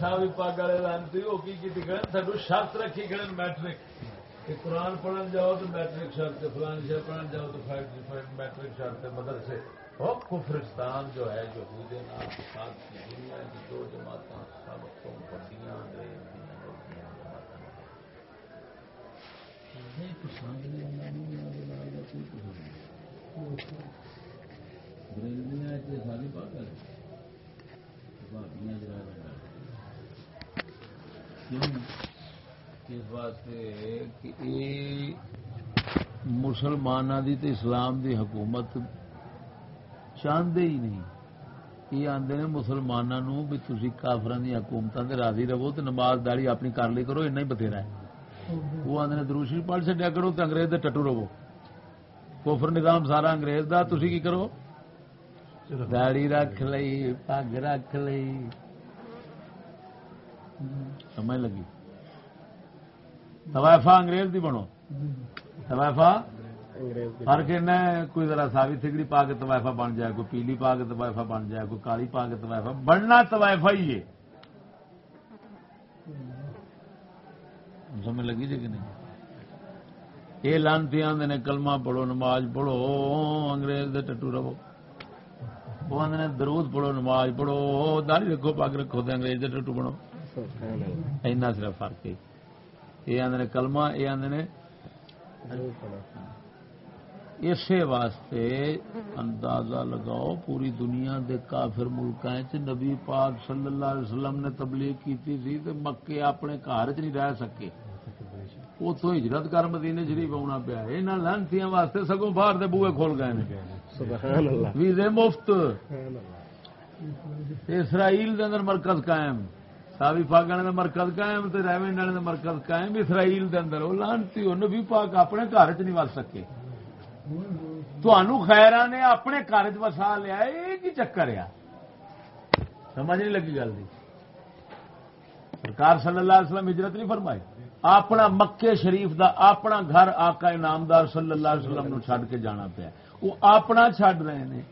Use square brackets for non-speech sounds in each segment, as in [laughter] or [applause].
صاحب پگ والے لانتی وہ کی سانو شرط رکھی کھڑے میٹرک۔ کہ قرآن پڑھن جاؤ تو میٹرک شرط فلانی شہر پڑھن جاؤ تو میٹرک شرط مدرسے۔ اور کفرستان جو ہے جو دنیا کی دو جماعت سب تو بڑیاں ساری بات ہے اس واسطے کہ مسلمان دی تے اسلام دی حکومت چاہتے ہی نہیں۔ یہ آدھے نے مسلمانوں بھی تھی کافران دی حکومتوں سے راضی رہو تو نماز داڑی اپنی کر لی کرو ایسا ہی بتھیرا ہے۔ وہ آدھے نے دروشی پڑھ چڈیا کرو تو انگریز دے ٹٹو رہو۔ کوفر نظام سارا انگریز دا تھی کی کرو؟ داڑی رکھ لئی، پگ رکھ لئی۔ سمجھ لگی۔ طوائفہ انگریز دی بنو۔ طوائفہ فرق کوئی ذرا ساوی تھگڑی پا کے طوائفہ بن جائے، کوئی پیلی پا کے طوائفہ بن جائے، کوئی کالی پا کے طوائفہ۔ بننا طوائفہ ہی ہے۔ سمجھ لگی جی کہ نہیں؟ یہ لانتی آدھے نے، کلمہ پڑھو، نماز پڑھو، انگریز دے ٹٹو رہو۔ وہ آدھے درود پڑھو، نماز پڑھو، داڑھی رکھو پگ رکھو تو انگریز دے ٹٹو بنو۔ اینا صرف فرق ہے۔ یہ آدھے کلمہ یہ آدھے اسی واسطے اندازہ لگاؤ پوری دنیا دے کافر ملک نبی پاک صلی اللہ علیہ وسلم نے تبلیغ کی مکے اپنے گھر چ نہیں رہ سکے۔ اتوں ہجرت کر مدینے شریف آنا پیا۔ یہاں لانتیاں واسطے سگوں باہر دے بوئے کھول گئے ویزے مفت۔ اسرائیل دے اندر مرکز قائم۔ ساوی پاگ والے مرکز قائم تے ریونڈ والے مرکز قائم، اسرائیل دے اندر۔ وہ لانتی وہ نبی پاک اپنے گھر چ نہیں وس سکے۔ تنوع خیرا نے اپنے گھر چ وسا لیا یہ کی چکر آ سمجھ نہیں لگی گل سرکار صلی اللہ علیہ وسلم ہجرت نہیں فرمائی۔ اپنا مکے شریف دا اپنا گھر آقا انعامدار صلی اللہ علیہ وسلم نو چھڈ کے جانا پیا۔ وہ اپنا چھڈ رہے ہیں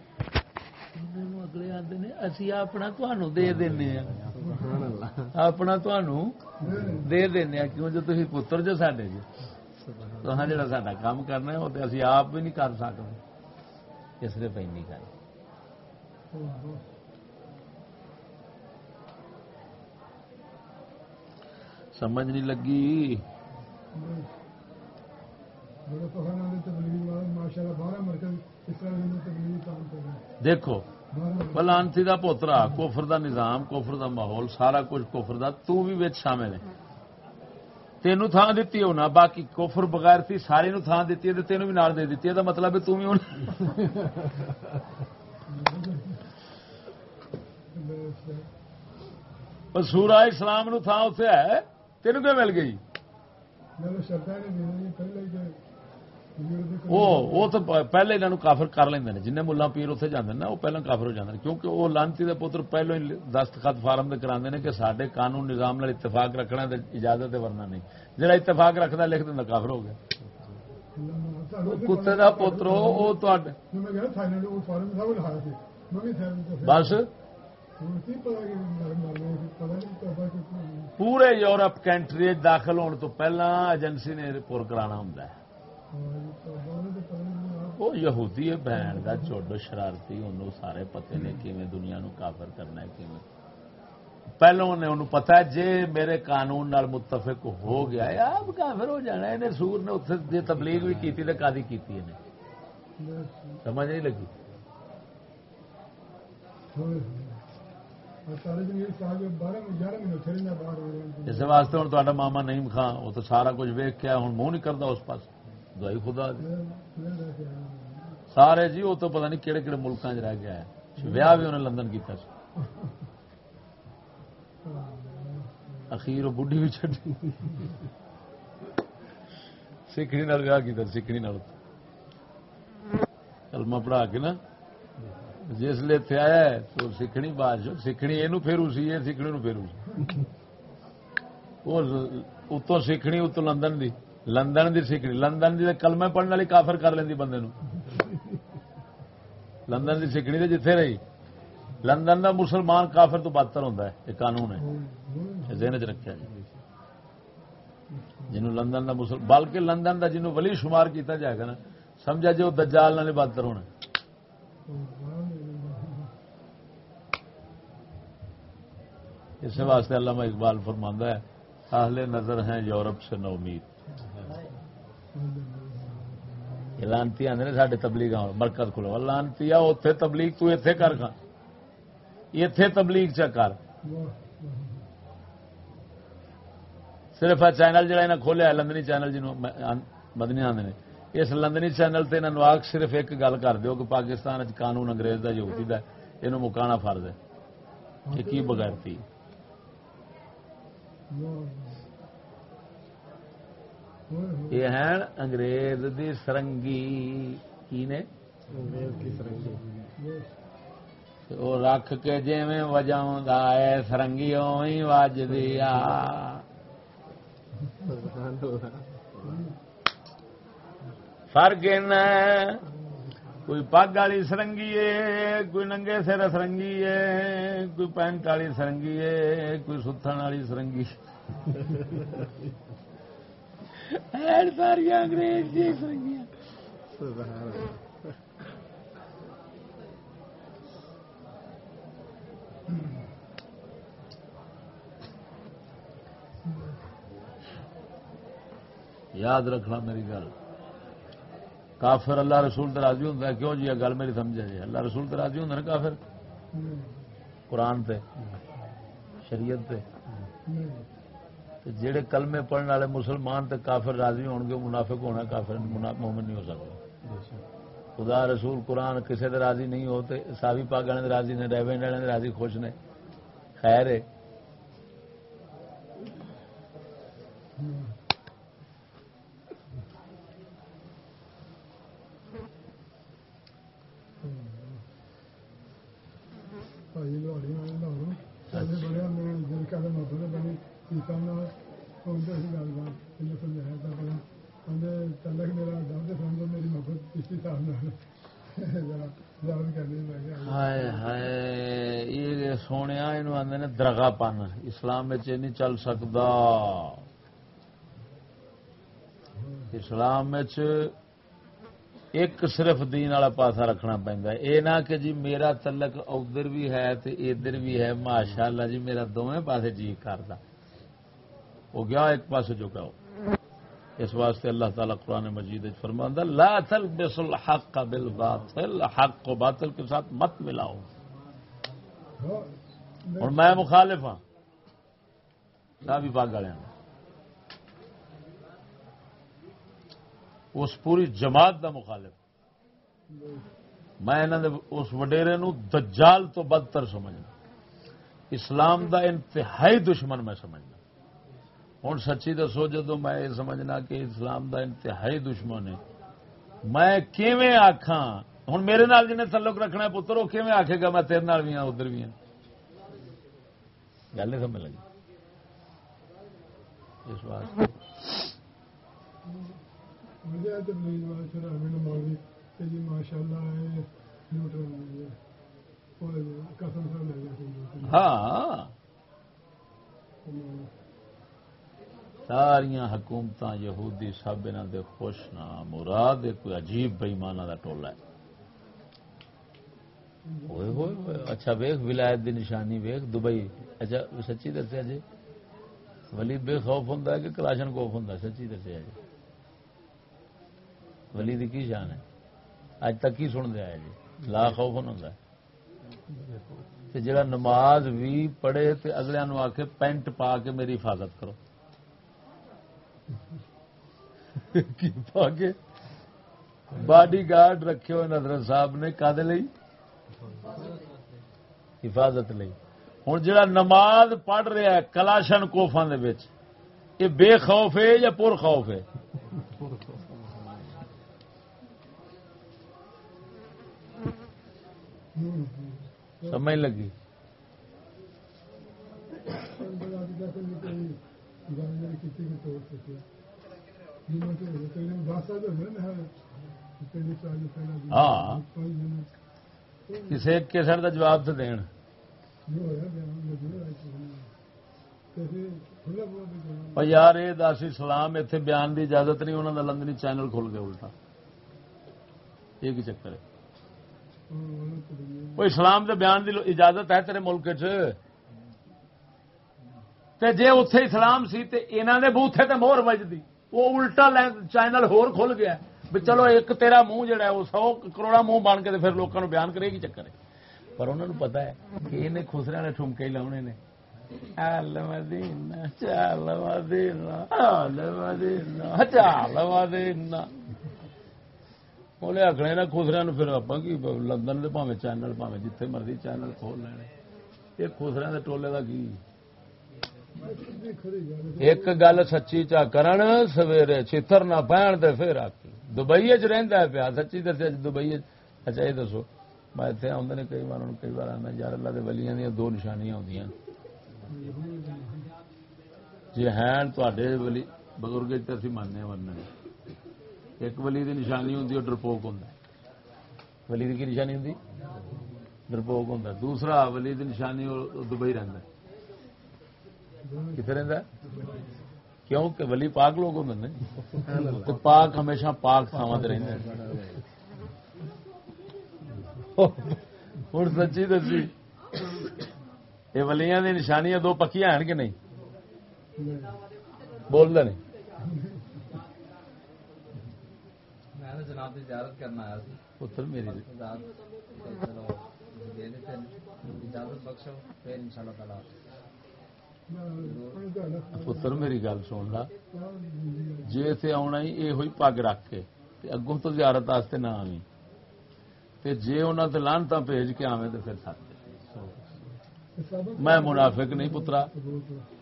اگلے آتے ہیں اسی اپنا دے دینا اپنا دے دینا کیوں جو تھی پتر جو سڈے جی تو جا سا کام کرنا وہ تو اسی آپ بھی نہیں کر سکتے اس لیے پہ نہیں کر سمجھ نہیں لگی دیکھو بلانسی کا پوترا کوفر دا نظام کوفر دا ماحول، سارا کچھ کوفر دا، تو بھی شامل ہے۔ تینوں تھان دیتی ہونا، باقی کوفر بغیر تھی سارے نو تھان دیتی ہے تینوں بھی نال دے دیتی ہے، دا مطلب ہے تم بھی سورا اسلام نو تھان اتنے ہے، تینوں کیا مل گئی؟ وہ تو پہلے انہوں کافر کر لیں جن ملا پیر اتنے جانے نا وہ پہلے کافر ہو جاتے ہیں کیونکہ وہ لانتی کے پتر پہلو ہی دستخط فارم کرا کہ سارے قانون نظام اتفاق رکھنا اجازت ورنا نہیں۔ جہاں اتفاق رکھتا لکھ دینا کافر ہو گیا۔ کتے کا پوتر بس۔ پورے یورپ کنٹری داخل ہونے تو پہلا ایجنسی نے پور کرا ہوں وہ یہودی ہے، بہن کا چوڈ شرارتی، انہوں سارے پتے نے کیویں دنیا نو کافر کرنا ہے کیویں؟ پہلو نے انہوں پتا ہے، جے میرے قانون نال متفق ہو گیا ہے اب کافر ہو جانا ہے سور نے اتنے جی تبلیغ بھی کی تو کادی کی سمجھ نہیں لگی؟ اس واسطے ہوں تا ماما نہیں خان، وہ تو سارا کچھ ویک کیا ہوں منہ نہیں کرتا اس پاس دوائی خدا سارے جی وہ تو پتا نہیں کہڑے کہڑے ملکوں چ رہ گیا ہے۔ ویاہ بھی انہیں لندن کیا اخیر بڑھی بھی چڈی سکھنی ویاہ کیا سکھنی کلمہ پڑھا کے نا جس لیے اتنے آیا تو سکھنی بادشاہ سکھنی یہ پھیرو سی یہ سکھنی نو پھیرو سی۔ [laughs] اتوں سکھنی اتوں لندن دی۔ لندن دی سیکھنی لندن دی کلمے پڑھنے والی کافر کر لینی بندے نو. لندن دی سیکھنی تو جتھے رہی. لندن دا مسلمان کافر تو بدتر ہوتا ہے. یہ قانون ہے. ذہن چ رکھا جی. جنہوں لندن دا مسلم بلکہ لندن دا جنہوں ولی شمار کیتا جائے گا نا، سمجھا جی وہ دجال نہ بدتر ہونا اس واسطے علامہ اقبال فرماندہ ہے، اہل نظر ہیں یورپ سے نو امید۔ لانتی آدھے سارے تبلیغ برکت کھلو لانتی اتے تبلیغ، تو اتے کر کھا۔ اتے تبلیغ چ کر۔ صرف چینل جڑا جہاں کھولیا لندنی چینل جنوب مدنی آدھے اس لندنی چینل سے انہوں آگ صرف ایک گل کر دیو کہ پاکستان قانون انگریز کا یوگتی کا یہ مکانا فرض ہے۔ کہ کی بغیرتی یہ ہے انگریز دی سرنگی۔ کی نے؟ وہ رکھ کے جی ہے سرنگی وج دیا فرق کوئی پگ والی سرنگی ہے کوئی ننگے سر سرنگی ہے کوئی پینٹ والی سرنگی ہے کوئی ستھن والی سرنگی ساری انگریز یاد رکھنا میری گل۔ کافر اللہ رسول راضی ہوں کیوں جی؟ گل میری سمجھا جی۔ اللہ رسول راضی ہوں نا کافر؟ قرآن تے شریعت تے۔ جڑے کلمے پڑھنے والے مسلمان تے کافر راضی ہون گے منافق ہونا کافر مومن نہیں ہو سکتا خدا رسول قرآن کسی دے راضی نہیں ہوتے ساوی پاگ والے راضی نے ڈیوینڈ والے راضی خوش نے خیر ہے بڑے [laughs] سونے آدھے درگا پن۔ اسلام نہیں چل سکتا اسلام ایک صرف دین والا پاسا رکھنا پہنتا یہ نہ کہ جی میرا تلک ادھر بھی ہے ادھر بھی ہے ماشاء اللہ جی میرا دونوں پاسے جی کرتا وہ گیا ایک پاس جو کہ اس واسطے اللہ تعالیٰ قرآن مجید فرما لا تلبس الحق کا بل باطل حق کو باطل کے ساتھ مت ملاؤ۔ اور میں مخالف ہاں۔ بھی باغ والے اس پوری جماعت دا مخالف۔ میں اس وڈیرے نو دجال تو بدتر سمجھنا۔ اسلام دا انتہائی دشمن میں سمجھنا۔ ہوں سچی دسو جدو میں یہ سمجھنا کہ اسلام دا انتہائی دشمن ہے۔ میں کیویں آخا ہوں میرے نال جن تعلق رکھنا پتر وہ کیویں آخے گا میں تیرے نال بھی ہاں ادھر بھی ہوں گل نہیں سمجھ لگی۔ اس واسطے ہاں۔ ساریا حکومت یہودی سب انہوں دے خوش نہ، مراد کوئی عجیب بئیمانہ کا ٹولا ہے۔ اچھا ویخ ولایت دی نشانی ویخ دبئی۔ اچھا سچی دسیا جی؟ ولی بے خوف ہوں کہ کلاشن خوف ہوں سچی دسیا جی۔ ولی کی شان ہے؟ اج تک کی سن دیا جی؟ لا خوف ہوں جڑا نماز بھی پڑھے تو اگلے نو آ کے پینٹ پا کے میری حفاظت کرو۔ پا باڈی گارڈ رکھے ہوئے نظر صاحب نے کدے لی حفاظت لی ہوں جا نماز پڑھ رہا ہے کلاشن کوفا یہ بے خوف ہے یا پور خوف ہے؟ سمجھ لگی؟ ہاں۔ کسی ایک کیسٹ کا جواب تو دین۔ یار یہ دس اسلام اتنے بیان دی اجازت نہیں انہوں نے لندنی چینل کھل گیا الٹا۔ یہ کی چکر ہے؟ اسلام دے بیان دی اجازت ہے تیرے ملک چ تے جے اتے اسلام سی تے انہوں نے بوتھے تے مور بجتی وہ الٹا چینل ہور کھل گیا بھی چلو ایک تیرا منہ جڑا ہے، وہ سو کروڑا منہ بن کے پھر لوگوں بیان کرے گی چکر ہے۔ پر انہوں نے پتا ہے کہ انہیں خسرے نے ٹھمکے لاؤنے نے۔ بولے آخنے نا خسرے پھر آپ کی لندن کے پاوے چینل، پاوے جتھے مرضی چینل کھول لینے۔ یہ خسرے کے ٹولے کا کی؟ ایک گل سچی چا کرن، سویرے چتر نہ پہن دے پھر آ دبئی چ رہتا ہے پیا، سچی دسیا جی دبئی اچھا یہ دسو، میں اتنے آدھے نے کئی بار کئی بار آنا یار اللہ کے ولیاں دیا دو نشانیاں آدی جی ہیں تے ولی بزرگ اسی ماننے ورنہ ایک ولی دی نشانی ہوں ڈرپوک ہوں ولی دی کی نشانی ہوں ڈرپوک ہوں دوسرا ولی دی نشانی دبئی رہتا کتنے رہتا کیوں کہ ولی پاک لوگ ہوں پاک ہمیشہ پاک تھاوا رہتے ہوں سچی دسی۔ یہ ولیاں دی نشانیاں دو پکیاں ہیں کہ نہیں؟ بول دے نہیں پتر میری پتر میری گل سن لا۔ جی اتنے آنا ہی یہ ہوئی پگ رکھ کے اگوں تو زیارت واسطے نہ آئی جی انہوں نے لانتا بھیج کے آویں تو پھر سکتے میں منافق نہیں پترا۔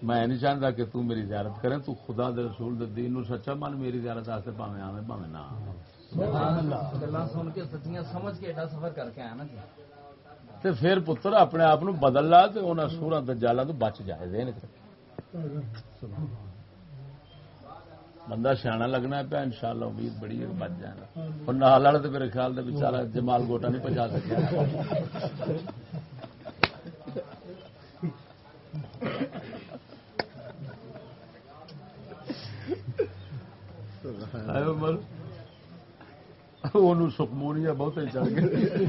میں نہیں چاہتا کہ تو میری زیارت کرے تو خدا دے رسول دے دین نو سچا من میری زیارت واسطے پاویں آویں، پاویں نہ آوے گلا سن کے سچیاں سمجھ کے ایڈا سفر کر کے آیا نا جی۔ تے پھر پتر اپنے آپ بدل لا تو انہوں سورا دجالا تو بچ جائے دین بندہ سیاح لگنا پیا ان شاء اللہ امید بڑی بچ جانا اور نال والے تو میرے خیال سے بچارا جمال گوٹا نہیں پہنچا سکیا سکمونیا بہت چڑھ گئے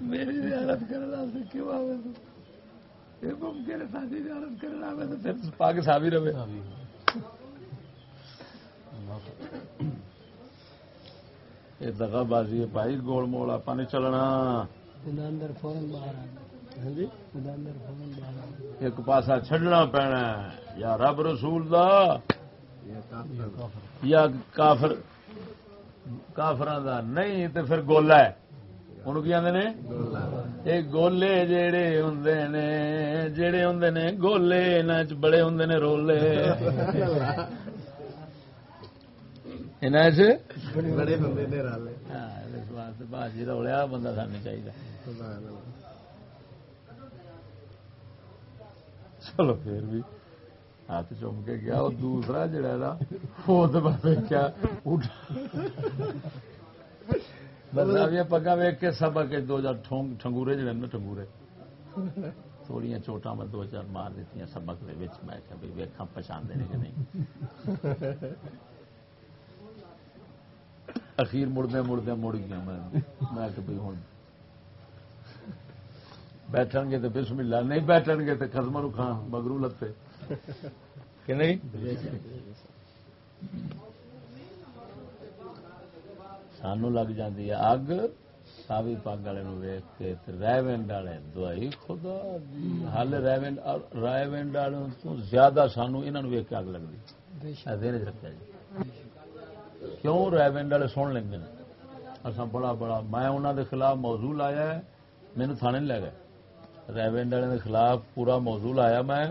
میری زیارت کرنا کیوں آئے ممکن ہے ساری زیارت کرنا آئے تو پھر پاک صاحب ہی رہے۔ یہ دگا بازی ہے بھائی گول مول آپ نہیں چلنا۔ ایک پاسا چڈنا پینا یا رب رسول دا یا کافر کافر دا نہیں تو پھر گولا ہے۔ ان کی آدھے نے؟ یہ گولے جڑے ہوں نے جڑے ہوں نے گولے ان بڑے ہوں نے رولے۔ باجی رولیا بندہ سان چاہیے چلو پھر بھی۔ ہاتھ چوم کے گیا، وہ دوسرا جڑا نا وہ تو کیا پگا ویک کے سب کے دو چار ٹنگورے جڑے نا ٹنگورے تھوڑی چوٹا میں دو چار مار دیتی سبق میں ویکا پچھان دے کہ نہیں۔ اخیر مڑدے مڑدے مڑ گیا میں۔ کہ بھائی ہوں بیٹھن گے تو بسم اللہ، نہیں بیٹھن گے تو خزم رکھا مگرو لتے کہ نہیں سانو لگ جاتی ہے اگ ساوی پگ والے ویخ کے ریونڈ والے دوائی خدا ہل ریونڈ ریونڈ والوں تو زیادہ سانو انہوں ویخ کے اگ لگتی دن چ رکھا جی کیوں ریونڈ والے سن لیں گے اصا بڑا بڑا میں انہوں دے خلاف موضوع لایا ہے مینو تھانے لے گئے ریونڈ والے خلاف پورا موضوع لایا میں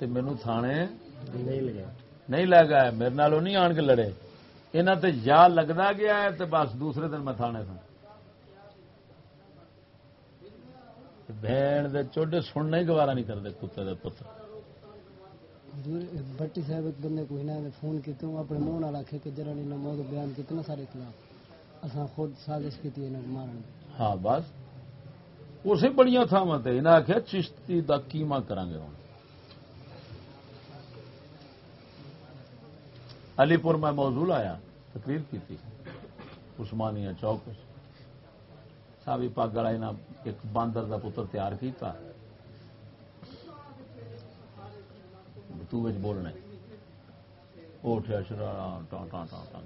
مینو تھانے نہیں لے گیا میرے نال نہیں آن کے لڑے۔ یہاں تے یا لگتا گیا ہے تو بس دوسرے دن میں تھانے تھا بہن دے چوڈے سننا ہی گوارا نہیں کرتے کتے دے پتر۔ بٹی صاحب ایک بندے کو ہنا فون کیتے ہوں اپنے منہ نال آکھے کہ جڑا نے موضوع بیان کتنا سارے خلاف۔ اساں خود سازش کیتی انہاں مارن ہاں بس۔ اسے بڑیاں تھاواں تے انہاں آخیا چشتی دا کیما کران گے ہن علی پور میں موضوع آیا تقریر کی تھی، عثمانیہ چوک صاحب پگ والا ایک باندر دا پتر تیار کیتا۔ تو بولنا ہے۔ وہ اٹھیا شرا، ٹاں ٹاں ٹاں ٹاں۔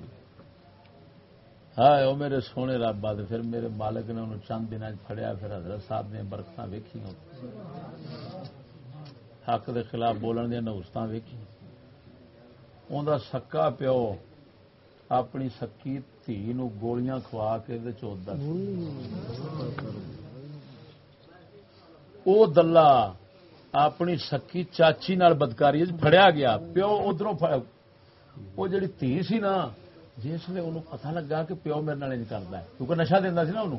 ہاں وہ میرے سونے رب، بعد پھر میرے مالک نے انہوں چند دن پھڑیا، پھر حضرت صاحب نے برکت ویکھی حق دے خلاف بولن دیا نوسط ویکھی انہوں سکا پیو اپنی سکی دھی گولیاں کھوا کے چوت وہ دلہ اپنی سکی چاچی نال بدکاری فڑیا گیا پیو ادھروں وہ جڑی دھی سی نا جس نے انہوں پتہ لگا کہ پیو میرے نال انج ہے کیونکہ نشہ دینا سی نا انہوں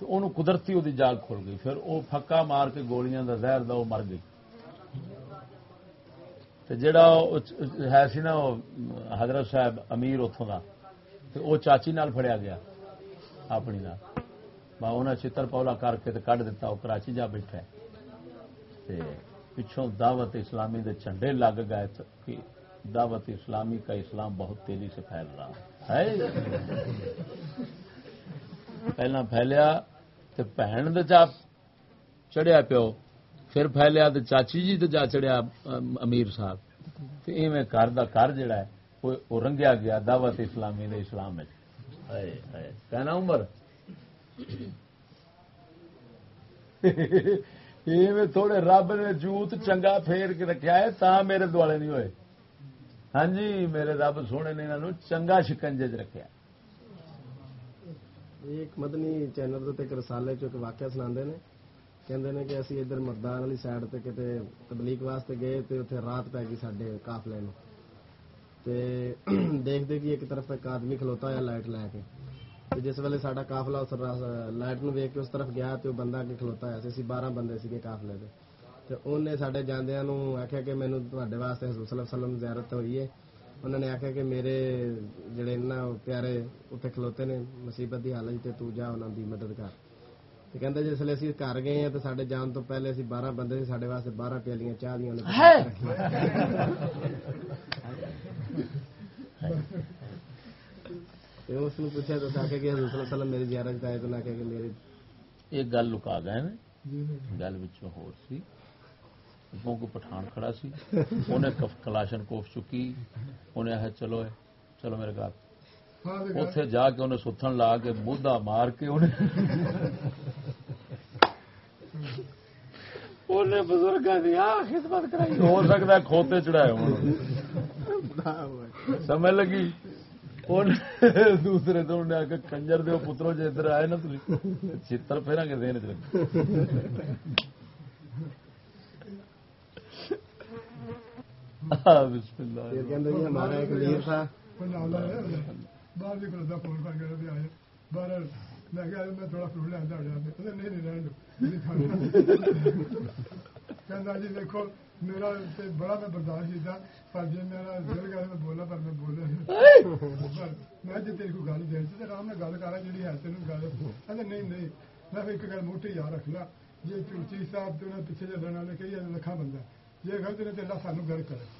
تو انہوں قدرتی وہ جاگ کھل گئی پھر وہ پھکا مار کے گولیاں دا زہر دا وہ مر گئی جڑا ہے سی نا حضرت صاحب امیر اتوں دا، تے وہ چاچی نال فڑیا گیا اپنی نال۔ میں انہیں چتر پولا کر کے تے کڈ دیتا وہ کراچی جا بیٹھا تے پچھوں دعوت اسلامی دے جھنڈے لگ گئے کہ دعوت اسلامی کا اسلام بہت تیزی سے پھیل رہا ہے۔ پہلا پھیلیا تے بہن دے چڑھیا پیو۔ پھر پھیلیا تو چاچی جی تو جا چڑیا امیر صاحب۔ تو ایویں گھر دا گھر جڑا ہے، وہ رنگیا گیا دعوت اسلامی دے اسلام کہنا عمر؟ ایویں تھوڑے رب نے جوت چنگا پھیر کے رکھا ہے تا میرے دوالے نہیں ہوئے۔ ہاں جی میرے رب سونے نے انہوں چنگا شکنجے چ رکھیا۔ ایک مدنی چینل رسالے چ واقعہ سنا ਕਹਿੰਦੇ ਨੇ ਕਿ ਅਸੀਂ ਇੱਧਰ ਮਰਦਾਨ ਵਾਲੀ ਸਾਈਡ ਤੇ ਕਿਤੇ ਤਬਲੀਗ ਵਾਸਤੇ ਗਏ ਤੇ ਉੱਥੇ ਰਾਤ ਪੈ ਗਈ ਸਾਡੇ ਕਾਫਲੇ ਨੂੰ ਤੇ ਦੇਖਦੇ ਕਿ ਇੱਕ ਤਰਫ ਇੱਕ ਆਦਮੀ ਖਲੋਤਾ ਹੋਇਆ ਲਾਈਟ ਲੈ ਕੇ ਤੇ ਜਿਸ ਵੇਲੇ ਸਾਡਾ ਕਾਫਲਾ ਉਸ ਰਾ- ਲਾਈਟ ਨੂੰ ਵੇਖ ਕੇ ਉਸ ਤਰਫ ਗਿਆ ਤੇ ਉਹ ਬੰਦਾ ਅੱਗੇ ਖਲੋਤਾ ਹੋਇਆ ਸੀ ਅਸੀਂ 12 ਬੰਦੇ ਸੀਗੇ ਕਾਫਲੇ ਦੇ ਤੇ ਉਹਨੇ ਸਾਡੇ ਜਾਂਦਿਆਂ ਨੂੰ ਆਖਿਆ ਕਿ ਮੈਨੂੰ ਤੁਹਾਡੇ ਵਾਸਤੇ ਹਜ਼ੂਰ ਸੱਲੱਲਾਹੁ ਅਲੈਹਿ ਵਸੱਲਮ ਜ਼ਿਆਰਤ ਹੋਈ ਹੈ ਉਹਨਾਂ ਨੇ ਆਖਿਆ ਕਿ ਮੇਰੇ ਜਿਹੜੇ ਇਹਨਾਂ ਪਿਆਰੇ ਉੱਥੇ ਖਲੋਤੇ ਨੇ ਮੁਸੀਬਤ ਦੀ ਹਾਲਤ 'ਚ ਤੇ ਤੂੰ ਜਾ ਉਹਨਾਂ ਦੀ ਮਦਦ ਕਰ ਤੇ ਕਹਿੰਦੇ ਜਿਸ ਵੇਲੇ ਅਸੀਂ ਘਰ ਗਏ ਆ ਤੇ ਸਾਡੇ ਜਾਣ ਤੋਂ ਪਹਿਲੇ ਅਸੀਂ 12 ਬੰਦੇ ਸੀ ਸਾਡੇ ਵਾਸਤੇ 12 ਪਿਆਲੀਆਂ ਚਾਹ ਦੀਆਂ ਉਹਨੇ ਹੈ ਤੇ ਉਸ ਨੂੰ ਪੁੱਛਿਆ ਤਾਂ ਆਖਿਆ ਕਿ ਹਜ਼ੂਰ ਸੱਲੱਲਾਹੁ ਅਲੈਹਿ ਵਸੱਲਮ ਮੇਰੀ ਜ਼ਿਆਰਤ ਆਏ ਤਾਂ ਉਹਨੇ ਆਖਿਆ ਕਿ ਮੇਰੀ ਇਹ ਗੱਲ ਲੁਕਾ ਗਏ ਨੇ ਗੱਲ ਵਿੱਚੋਂ ਹੋਰ ਸੀ ਅੱਗੋਂ ਕੋ ਪਠਾਨ ਖੜਾ ਸੀ ਉਹਨੇ ਕਫ ਕਲਾਸ਼ਨ ਕੋਫ ਚੁੱਕੀ ਉਹਨੇ ਆਹ ਚਲੋ اتے جا کے انہیں ستھن لا کے مودا مار کے انہیں بزرگ ہو سکتا کھوتے چڑھائے لگی؟ دوسرے تو انہیں آ کے کنجر دو پترو جی ادھر آئے نا تھی پھر پھیرا کے دین چ باہر بھی کھلوتا فون کر کے آیا باہر میں کہا میں تھوڑا فروٹ لینا اڑیا نہیں رہن دو جی دیکھو میرا بڑا میں برداشت پر جی میرا دل گل میں بولا پر میں بولا میں جی تیری کو گل دے تو آرام نے گل کرا جی ہے تین گل کہ نہیں نہیں میں ایک گل موٹی یاد رکھتا جی چوچی صاحب تو پیچھے جلن والے کئی لکھا بندہ جی گل تو اللہ سانو گل کرے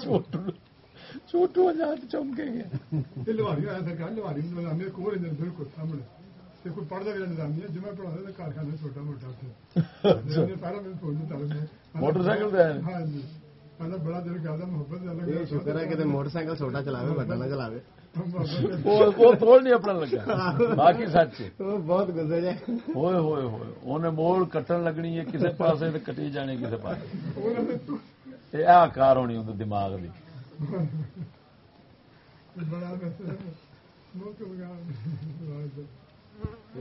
چھوٹو چھوٹو چمکے پڑھا تھا چھوٹا موٹا [laughs] موٹر سائیکل موڑ کٹن لگنی ہے کسے کٹی جانی کسے پاسے یہ آکار ہونی اندر دماغ دی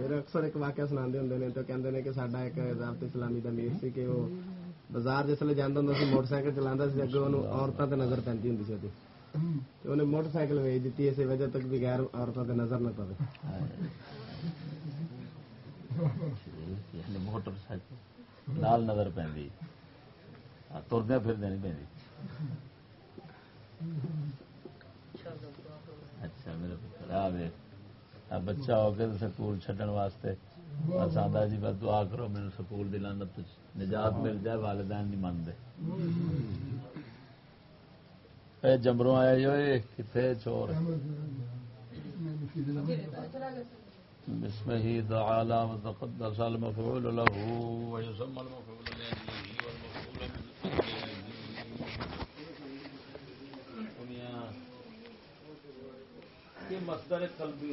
اکثر ایک واقعہ سنا ہوں تو کہ ساڈا ایک ضابط سلامی کا میز سی کہ وہ بازار جس جانا ہوں موٹر سائیکل چلا اگے عورتوں سے نظر پینتی ہوں سی انہیں موٹر سائیکل ویچ دیتی اسی وجہ تک بھی عورتوں سے نظر نہ پڑے موٹر سائیکل نال نظر پہ تردیا پھر دینی پہ اچھا میرا بچہ ہو کے سکول چڈن واسطے بس آدھا جی بس دعا کرو میرے سکول دی لانت نجات مل جائے، والدین نہیں مانتے۔ اے جمروں آئے جو کتنے چور۔ بسمه تعالى وتقدس المفعول له ويسمى المفعول لأجله والمفعول من أجله دنیا، یہ مصدر قلبی